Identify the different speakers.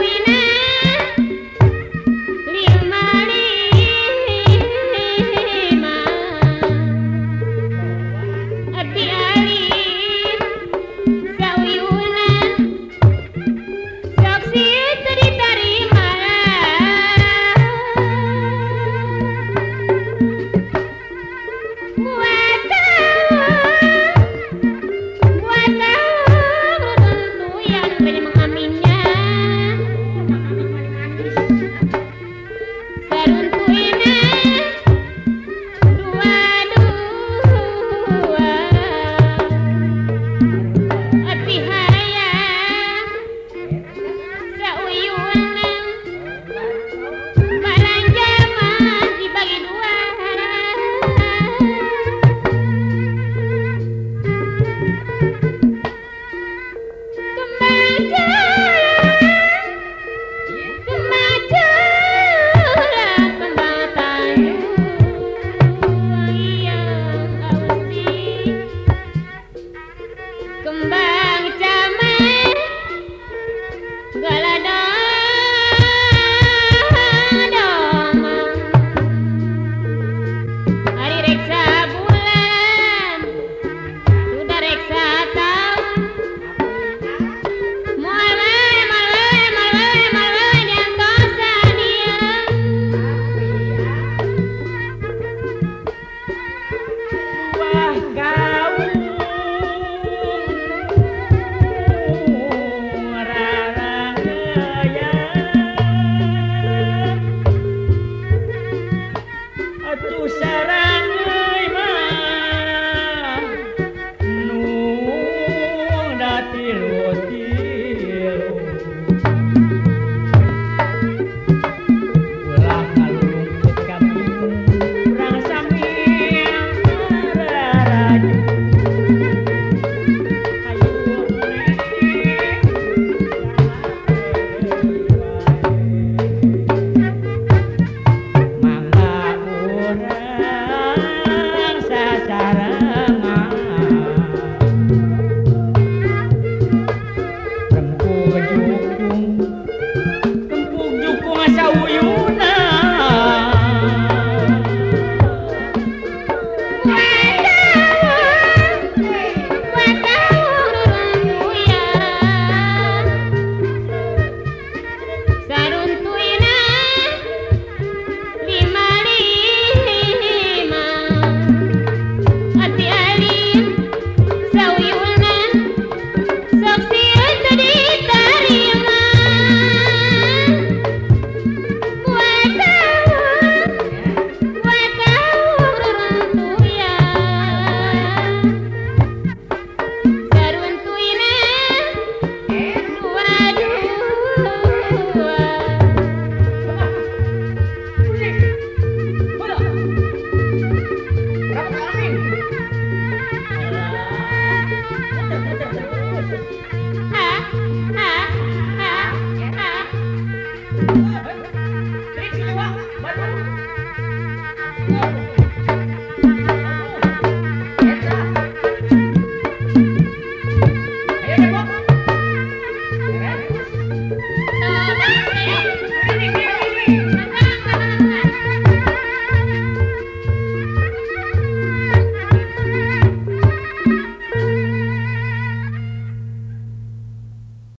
Speaker 1: ಗೋವಿನ Ha ha ha!